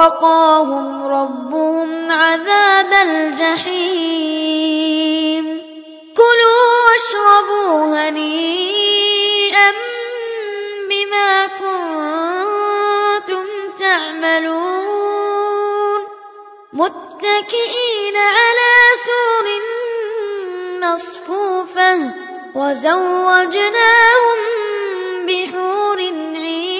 ووقاهم ربهم عذاب الجحيم. كلوا واشربوا هنيئا بما كنتم تعملون. متكئين على سور مصفوفة وزوجناهم بحور عين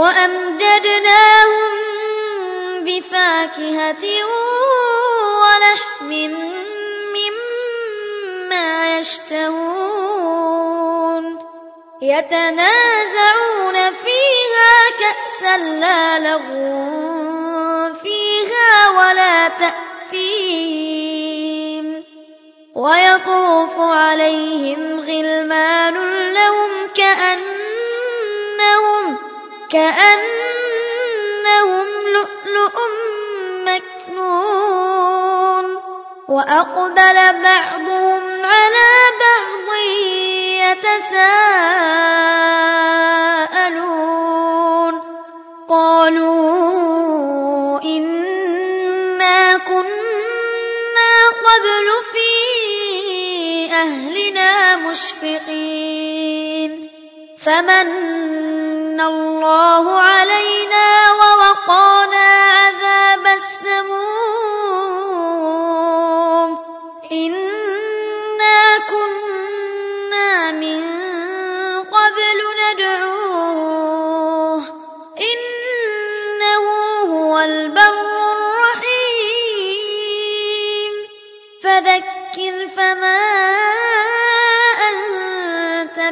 وأمددناهم بفاكهة ولحم مما يشتهون يتنازعون فيها كأسا لا لغو فيها ولا تأثيم ويطوف عليهم غلمان كأنهم لؤلؤ مكنون وأقبل بعضهم على بعض يتساءلون قالوا إنا كنا قبل في أهلنا مشفقين فمن الله علينا ووقانا عذاب السموم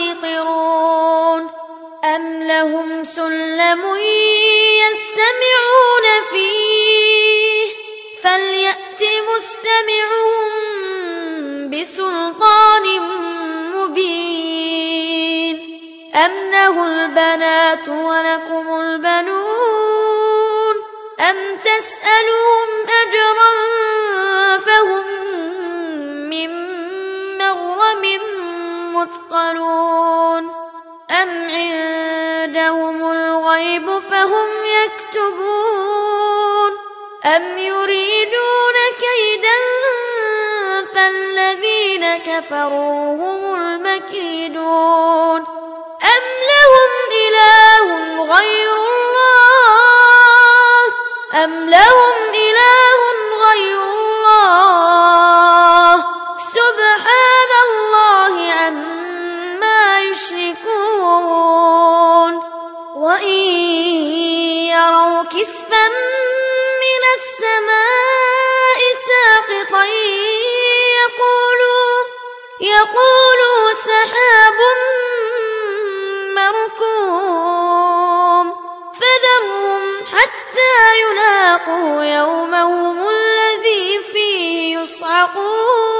المسيطرون أم لهم سلم يستمعون فيه؟ فليأت مستمعهم بسلطان مبين. أم له البنات ولكم البنون؟ أم تسألهم أجرا مثقلون أم عندهم الغيب فهم يكتبون أم يريدون كيدا فالذين كفروا هم المكيدون يروا كسفا من السماء ساقطا يقولوا يقولوا سحاب مركوم. فذرهم حتى يلاقوا يومهم الذي فيه يصعقون.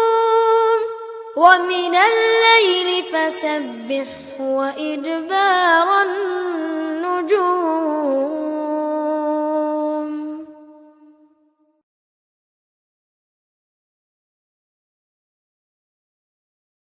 ومن الليل فسبح وإدبار النجوم.